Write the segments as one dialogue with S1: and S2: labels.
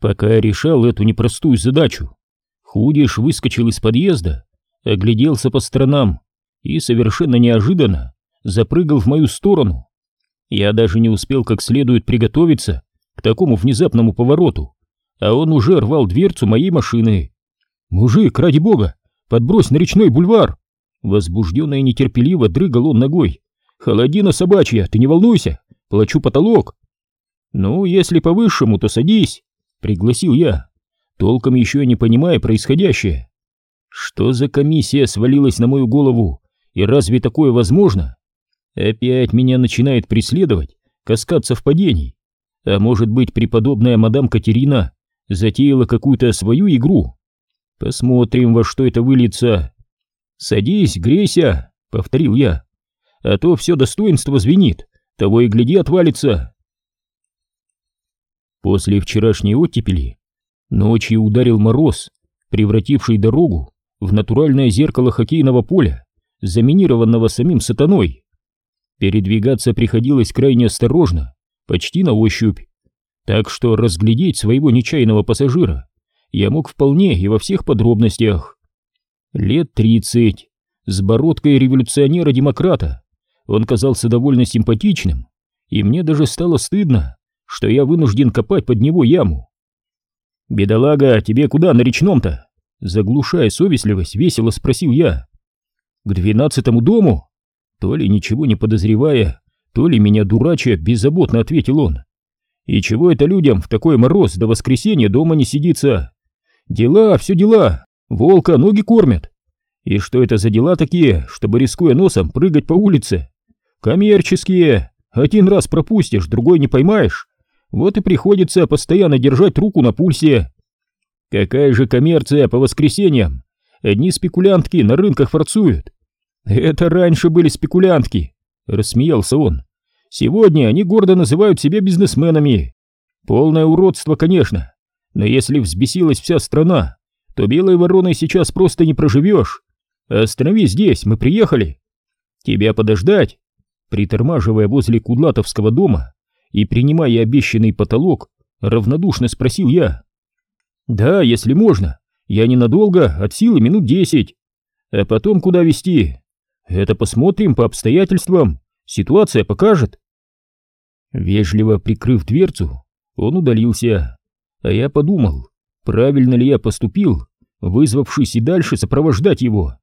S1: Пока я решал эту непростую задачу, Худиш выскочил из подъезда, огляделся по сторонам и совершенно неожиданно запрыгал в мою сторону. Я даже не успел как следует приготовиться к такому внезапному повороту, а он уже рвал дверцу моей машины. «Мужик, ради бога, подбрось на речной бульвар!» Возбужденно и нетерпеливо дрыгал он ногой. «Холодина собачья, ты не волнуйся, плачу потолок!» «Ну, если по-высшему, то садись!» — пригласил я, толком еще не понимая происходящее. Что за комиссия свалилась на мою голову, и разве такое возможно? Опять меня начинает преследовать каскад совпадений. А может быть, преподобная мадам Катерина затеяла какую-то свою игру? Посмотрим, во что это выльется. «Садись, грейся», — повторил я. «А то все достоинство звенит, того и гляди отвалится». После вчерашней оттепели ночью ударил мороз, превративший дорогу в натуральное зеркало хоккейного поля, заминированного самим сатаной. Передвигаться приходилось крайне осторожно, почти на ощупь, так что разглядеть своего нечаянного пассажира я мог вполне и во всех подробностях. Лет тридцать, с бородкой революционера-демократа, он казался довольно симпатичным, и мне даже стало стыдно, что я вынужден копать под него яму. «Бедолага, тебе куда на речном-то?» Заглушая совестливость, весело спросил я. «К двенадцатому дому?» То ли ничего не подозревая, то ли меня дурача, беззаботно ответил он. И чего это людям в такой мороз до воскресенья дома не сидится? Дела, все дела, волка ноги кормят. И что это за дела такие, чтобы, рискуя носом, прыгать по улице? Коммерческие. Один раз пропустишь, другой не поймаешь. Вот и приходится постоянно держать руку на пульсе. Какая же коммерция по воскресеньям? Одни спекулянтки на рынках форцуют, «Это раньше были спекулянтки», — рассмеялся он. «Сегодня они гордо называют себя бизнесменами. Полное уродство, конечно, но если взбесилась вся страна, то белой вороной сейчас просто не проживешь. Остановись здесь, мы приехали. Тебя подождать?» Притормаживая возле Кудлатовского дома и принимая обещанный потолок, равнодушно спросил я. «Да, если можно. Я ненадолго, от силы минут десять. А потом куда везти? Это посмотрим по обстоятельствам. Ситуация покажет. Вежливо прикрыв дверцу, он удалился. А я подумал, правильно ли я поступил, вызвавшись и дальше сопровождать его.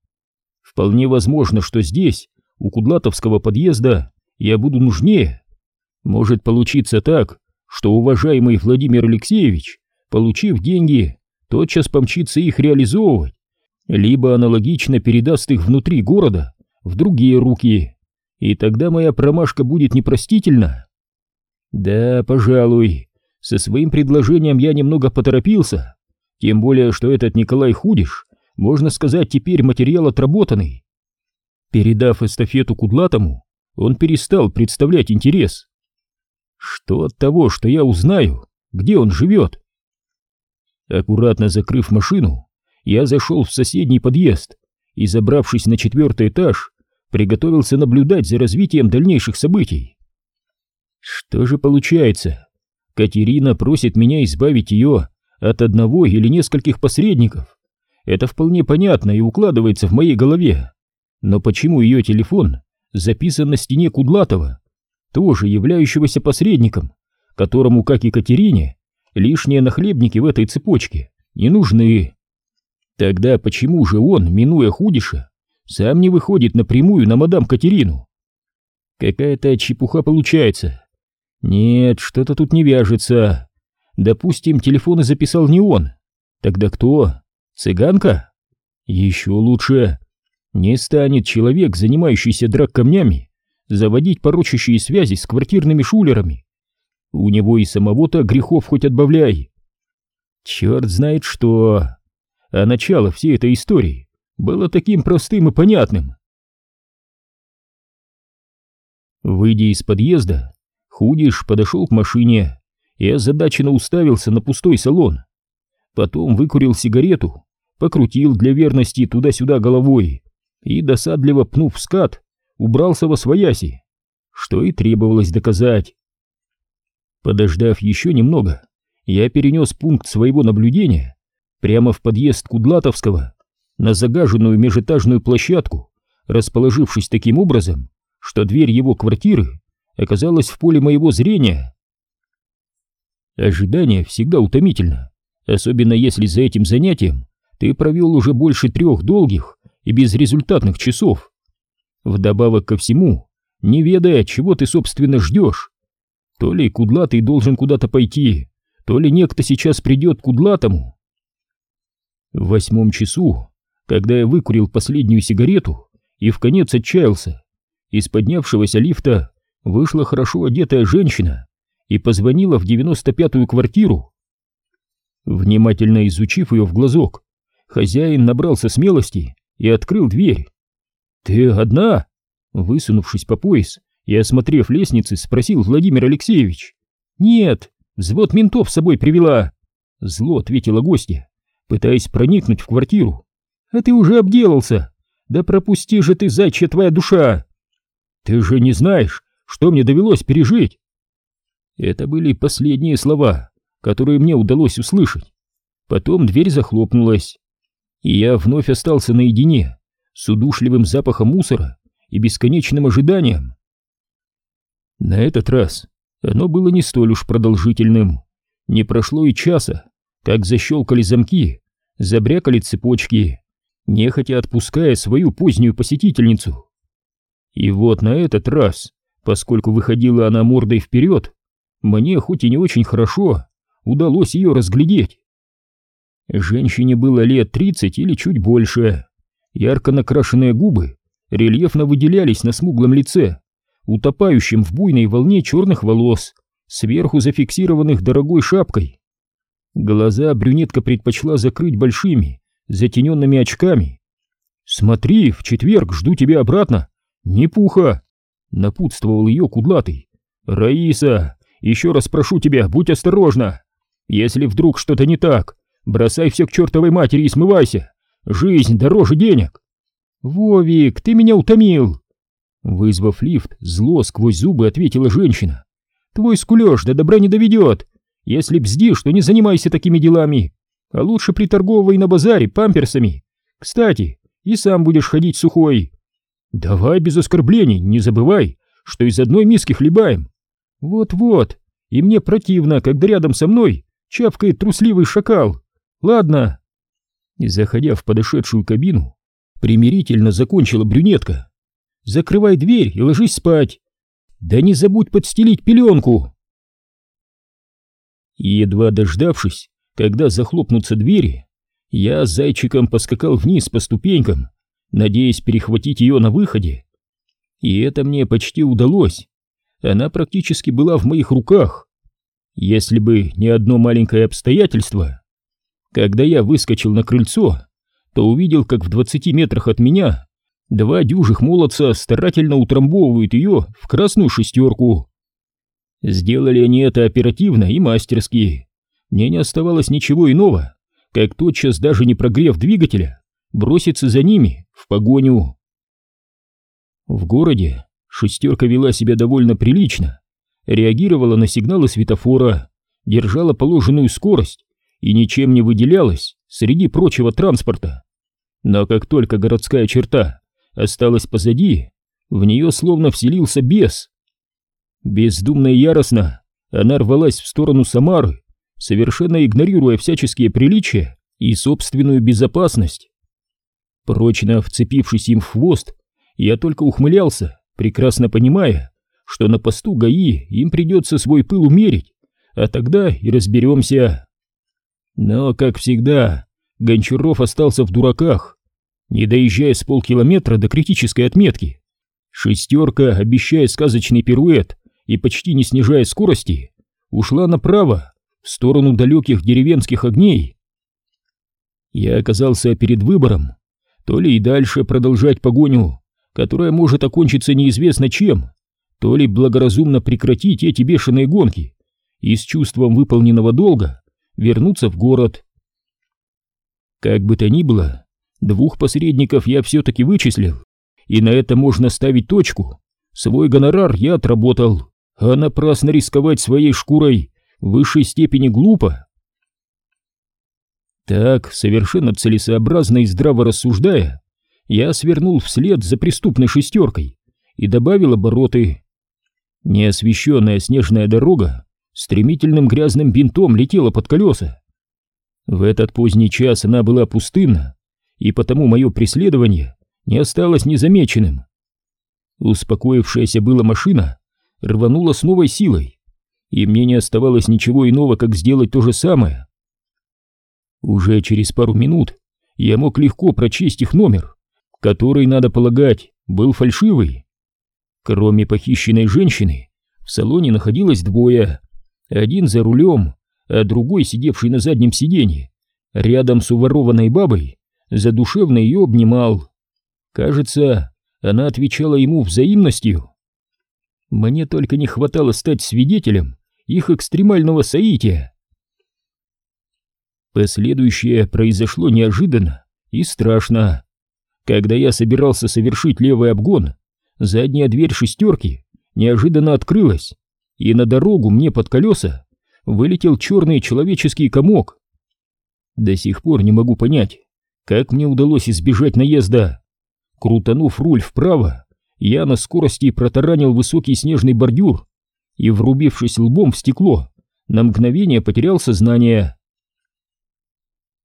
S1: Вполне возможно, что здесь, у Кудлатовского подъезда, я буду нужнее. Может получиться так, что уважаемый Владимир Алексеевич, получив деньги, тотчас помчится их реализовывать, либо аналогично передаст их внутри города в другие руки, и тогда моя промашка будет непростительна. Да, пожалуй, со своим предложением я немного поторопился, тем более, что этот Николай Худиш, можно сказать, теперь материал отработанный. Передав эстафету Кудлатому, он перестал представлять интерес. Что от того, что я узнаю, где он живет? Аккуратно закрыв машину, я зашел в соседний подъезд и, забравшись на четвертый этаж, приготовился наблюдать за развитием дальнейших событий. Что же получается? Катерина просит меня избавить ее от одного или нескольких посредников. Это вполне понятно и укладывается в моей голове. Но почему ее телефон записан на стене Кудлатова, тоже являющегося посредником, которому, как и Катерине, лишние нахлебники в этой цепочке не нужны? Тогда почему же он, минуя Худиша, сам не выходит напрямую на мадам Катерину. Какая-то чепуха получается. Нет, что-то тут не вяжется. Допустим, телефоны записал не он. Тогда кто? Цыганка? Еще лучше. Не станет человек, занимающийся драк камнями, заводить порочащие связи с квартирными шулерами. У него и самого-то грехов хоть отбавляй. Черт знает что. А начало всей этой истории было таким простым и понятным. Выйдя из подъезда, Худиш подошел к машине и озадаченно уставился на пустой салон. Потом выкурил сигарету, покрутил для верности туда-сюда головой и, досадливо пнув скат, убрался во свояси, что и требовалось доказать. Подождав еще немного, я перенес пункт своего наблюдения прямо в подъезд Кудлатовского, на загаженную межэтажную площадку, расположившись таким образом, что дверь его квартиры оказалась в поле моего зрения. Ожидание всегда утомительно, особенно если за этим занятием ты провел уже больше трех долгих и безрезультатных часов. Вдобавок ко всему, не ведая, чего ты, собственно, ждешь. То ли кудлатый должен куда-то пойти, то ли некто сейчас придет кудлатому. В восьмом часу, когда я выкурил последнюю сигарету и в конец отчаялся, из поднявшегося лифта вышла хорошо одетая женщина и позвонила в девяносто пятую квартиру. Внимательно изучив ее в глазок, хозяин набрался смелости и открыл дверь. «Ты одна?» Высунувшись по пояс и осмотрев лестницы, спросил Владимир Алексеевич. «Нет, взвод ментов с собой привела!» Зло ответила гостья, пытаясь проникнуть в квартиру. «А ты уже обделался! Да пропусти же ты, зайчья твоя душа!» «Ты же не знаешь, что мне довелось пережить!» Это были последние слова, которые мне удалось услышать. Потом дверь захлопнулась, и я вновь остался наедине с удушливым запахом мусора и бесконечным ожиданием. На этот раз оно было не столь уж продолжительным. Не прошло и часа, как защелкали замки, забрякали цепочки, нехотя отпуская свою позднюю посетительницу. И вот на этот раз, поскольку выходила она мордой вперед, мне, хоть и не очень хорошо, удалось ее разглядеть. Женщине было лет тридцать или чуть больше. Ярко накрашенные губы рельефно выделялись на смуглом лице, утопающем в буйной волне черных волос, сверху зафиксированных дорогой шапкой. Глаза брюнетка предпочла закрыть большими, затененными очками. «Смотри, в четверг жду тебя обратно. Не пуха!» — напутствовал ее кудлатый. «Раиса, еще раз прошу тебя, будь осторожна. Если вдруг что-то не так, бросай все к чертовой матери и смывайся. Жизнь дороже денег». «Вовик, ты меня утомил!» Вызвав лифт, зло сквозь зубы ответила женщина. «Твой скулеж до добра не доведет. Если бздишь, то не занимайся такими делами, а лучше приторговывай на базаре памперсами. Кстати, и сам будешь ходить сухой. Давай без оскорблений, не забывай, что из одной миски хлебаем. Вот-вот, и мне противно, когда рядом со мной чавкает трусливый шакал. Ладно». И заходя в подошедшую кабину, примирительно закончила брюнетка. Закрывай дверь и ложись спать. Да не забудь подстелить пеленку. Едва дождавшись, когда захлопнутся двери, я зайчиком поскакал вниз по ступенькам, надеясь перехватить ее на выходе. И это мне почти удалось. Она практически была в моих руках. Если бы не одно маленькое обстоятельство. Когда я выскочил на крыльцо, то увидел, как в двадцати метрах от меня два дюжих молодца старательно утрамбовывают ее в красную шестерку. Сделали они это оперативно и мастерски. Мне не оставалось ничего иного, как тотчас, даже не прогрев двигателя, броситься за ними в погоню. В городе шестерка вела себя довольно прилично, реагировала на сигналы светофора, держала положенную скорость и ничем не выделялась среди прочего транспорта. Но как только городская черта осталась позади, в нее словно вселился бес. Бездумно и яростно она рвалась в сторону Самары, совершенно игнорируя всяческие приличия и собственную безопасность. Прочно вцепившись им в хвост, я только ухмылялся, прекрасно понимая, что на посту ГАИ им придется свой пыл умерить, а тогда и разберемся. Но, как всегда, Гончаров остался в дураках. Не доезжая с полкилометра до критической отметки, шестерка, обещая сказочный пируэт и почти не снижая скорости, ушла направо, в сторону далеких деревенских огней. Я оказался перед выбором, то ли и дальше продолжать погоню, которая может окончиться неизвестно чем, то ли благоразумно прекратить эти бешеные гонки и с чувством выполненного долга вернуться в город. Как бы то ни было, Двух посредников я все-таки вычислил, и на это можно ставить точку. Свой гонорар я отработал, а напрасно рисковать своей шкурой в высшей степени глупо. Так, совершенно целесообразно и здраво рассуждая, я свернул вслед за преступной шестеркой и добавил обороты. Неосвещенная снежная дорога стремительным грязным бинтом летела под колеса. В этот поздний час она была пустынна, и потому мое преследование не осталось незамеченным. Успокоившаяся была машина рванула с новой силой, и мне не оставалось ничего иного, как сделать то же самое. Уже через пару минут я мог легко прочесть их номер, который, надо полагать, был фальшивый. Кроме похищенной женщины, в салоне находилось двое, один за рулем, а другой, сидевший на заднем сиденье, рядом с уворованной бабой, задушевно ее обнимал. Кажется, она отвечала ему взаимностью. Мне только не хватало стать свидетелем их экстремального соития. Последующее произошло неожиданно и страшно. Когда я собирался совершить левый обгон, задняя дверь шестерки неожиданно открылась, и на дорогу мне под колеса вылетел черный человеческий комок. До сих пор не могу понять, как мне удалось избежать наезда. Крутанув руль вправо, я на скорости протаранил высокий снежный бордюр и, врубившись лбом в стекло, на мгновение потерял сознание.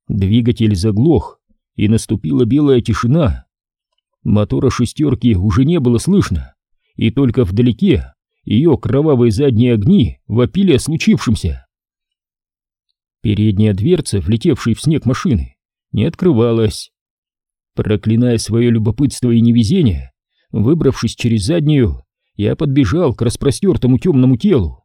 S1: Двигатель заглох, и наступила белая тишина. Мотора шестерки уже не было слышно, и только вдалеке ее кровавые задние огни вопили о случившемся. Передняя дверца, влетевшей в снег машины, не открывалась. Проклиная свое любопытство и невезение, выбравшись через заднюю, я подбежал к распростертому темному телу.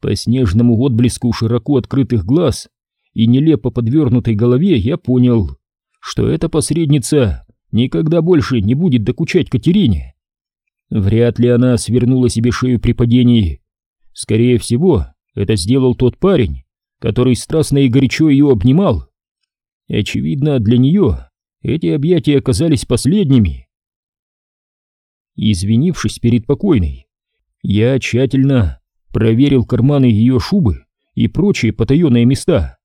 S1: По снежному отблеску широко открытых глаз и нелепо подвернутой голове я понял, что эта посредница никогда больше не будет докучать Катерине. Вряд ли она свернула себе шею при падении. Скорее всего, это сделал тот парень, который страстно и горячо ее обнимал. Очевидно, для нее эти объятия оказались последними. Извинившись перед покойной, я тщательно проверил карманы ее шубы и прочие потаенные места.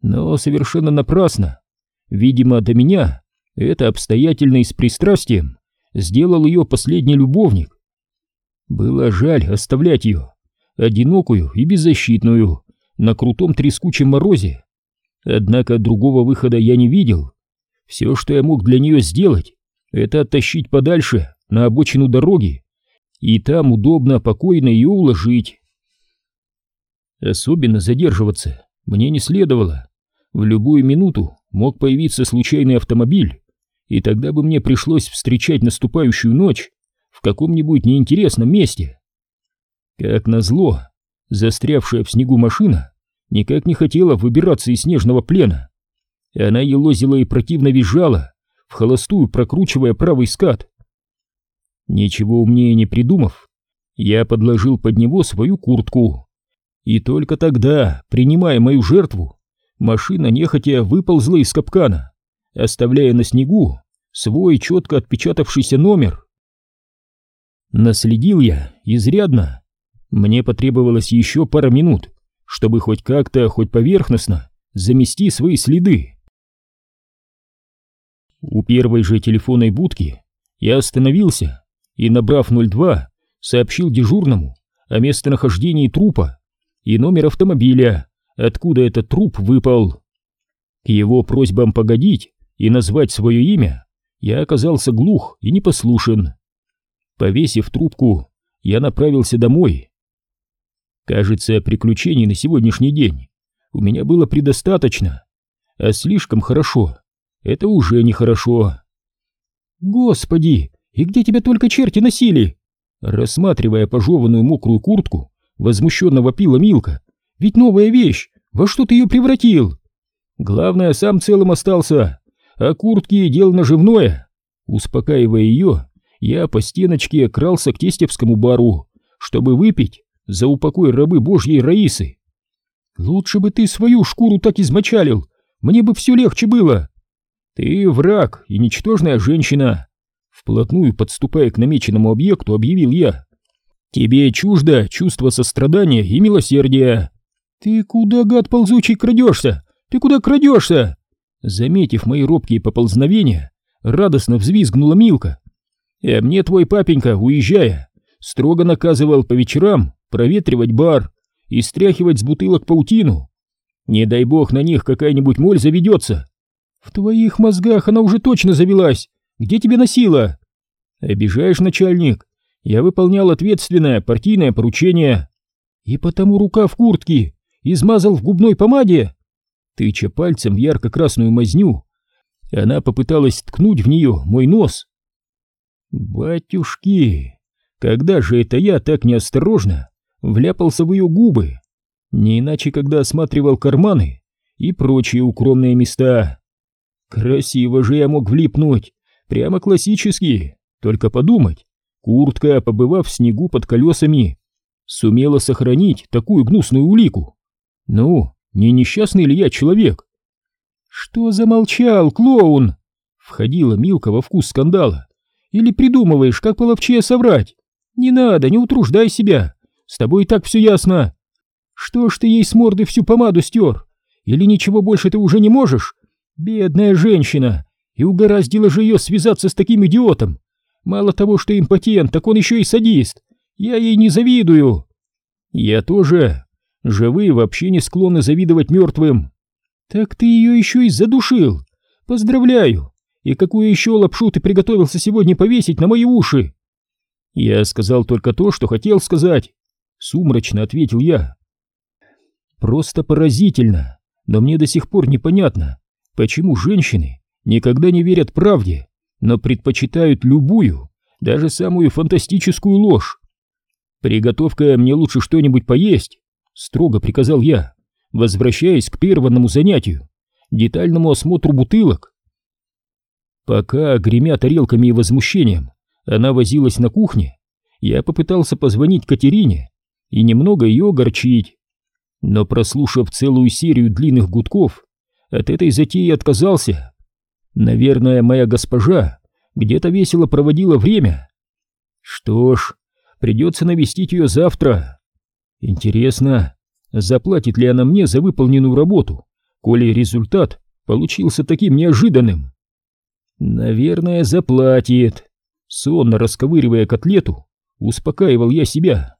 S1: Но совершенно напрасно. Видимо, до меня это обстоятельно и с пристрастием сделал ее последний любовник. Было жаль оставлять ее, одинокую и беззащитную, на крутом трескучем морозе. Однако другого выхода я не видел. Все, что я мог для нее сделать, это оттащить подальше, на обочину дороги, и там удобно, покойно ее уложить. Особенно задерживаться мне не следовало. В любую минуту мог появиться случайный автомобиль, и тогда бы мне пришлось встречать наступающую ночь в каком-нибудь неинтересном месте. Как назло, застрявшая в снегу машина никак не хотела выбираться из снежного плена. Она елозила и противно визжала, в холостую прокручивая правый скат. Ничего умнее не придумав, я подложил под него свою куртку. И только тогда, принимая мою жертву, машина нехотя выползла из капкана оставляя на снегу свой четко отпечатавшийся номер. Наследил я изрядно. Мне потребовалось еще пара минут, чтобы хоть как-то, хоть поверхностно замести свои следы. У первой же телефонной будки я остановился и, набрав 02, сообщил дежурному о местонахождении трупа и номер автомобиля, откуда этот труп выпал. К его просьбам погодить и назвать свое имя, я оказался глух и непослушен. Повесив трубку, я направился домой. Кажется, приключений на сегодняшний день у меня было предостаточно, а слишком хорошо — это уже нехорошо. «Господи, и где тебя только черти носили?» Рассматривая пожеванную мокрую куртку, возмущенно вопила Милка. «Ведь новая вещь! Во что ты ее превратил?» «Главное, сам целым остался а куртки — дело наживное. Успокаивая ее, я по стеночке крался к тестевскому бару, чтобы выпить за упокой рабы божьей Раисы. Лучше бы ты свою шкуру так измочалил, мне бы все легче было. Ты враг и ничтожная женщина. Вплотную подступая к намеченному объекту, объявил я. Тебе чуждо чувство сострадания и милосердия. Ты куда, гад ползучий, крадешься? Ты куда крадешься?» Заметив мои робкие поползновения, радостно взвизгнула Милка. «А мне твой папенька, уезжая, строго наказывал по вечерам проветривать бар и стряхивать с бутылок паутину. Не дай бог на них какая-нибудь моль заведется. В твоих мозгах она уже точно завелась. Где тебе носила? Обижаешь, начальник. Я выполнял ответственное партийное поручение. И потому рука в куртке измазал в губной помаде. Тыча пальцем в ярко-красную мазню, она попыталась ткнуть в нее мой нос. Батюшки, когда же это я так неосторожно вляпался в ее губы? Не иначе, когда осматривал карманы и прочие укромные места. Красиво же я мог влипнуть, прямо классически, только подумать. Куртка, побывав в снегу под колесами, сумела сохранить такую гнусную улику. Ну, не несчастный ли я человек? Что замолчал, клоун? Входила Милка во вкус скандала. Или придумываешь, как половчее соврать? Не надо, не утруждай себя. С тобой и так все ясно. Что ж ты ей с морды всю помаду стер? Или ничего больше ты уже не можешь? Бедная женщина! И угораздило же ее связаться с таким идиотом. Мало того, что импотент, так он еще и садист. Я ей не завидую. Я тоже. Живые вообще не склонны завидовать мертвым. Так ты ее еще и задушил. Поздравляю. И какую еще лапшу ты приготовился сегодня повесить на мои уши? Я сказал только то, что хотел сказать. Сумрачно ответил я. Просто поразительно, но мне до сих пор непонятно, почему женщины никогда не верят правде но предпочитают любую, даже самую фантастическую ложь. «Приготовь-ка мне лучше что-нибудь поесть», — строго приказал я, возвращаясь к первому занятию, детальному осмотру бутылок. Пока, гремя тарелками и возмущением, она возилась на кухне, я попытался позвонить Катерине и немного ее огорчить. Но прослушав целую серию длинных гудков, от этой затеи отказался. Наверное, моя госпожа где-то весело проводила время. Что ж, придется навестить ее завтра. Интересно, заплатит ли она мне за выполненную работу, коли результат получился таким неожиданным? Наверное, заплатит. Сонно расковыривая котлету, успокаивал я себя.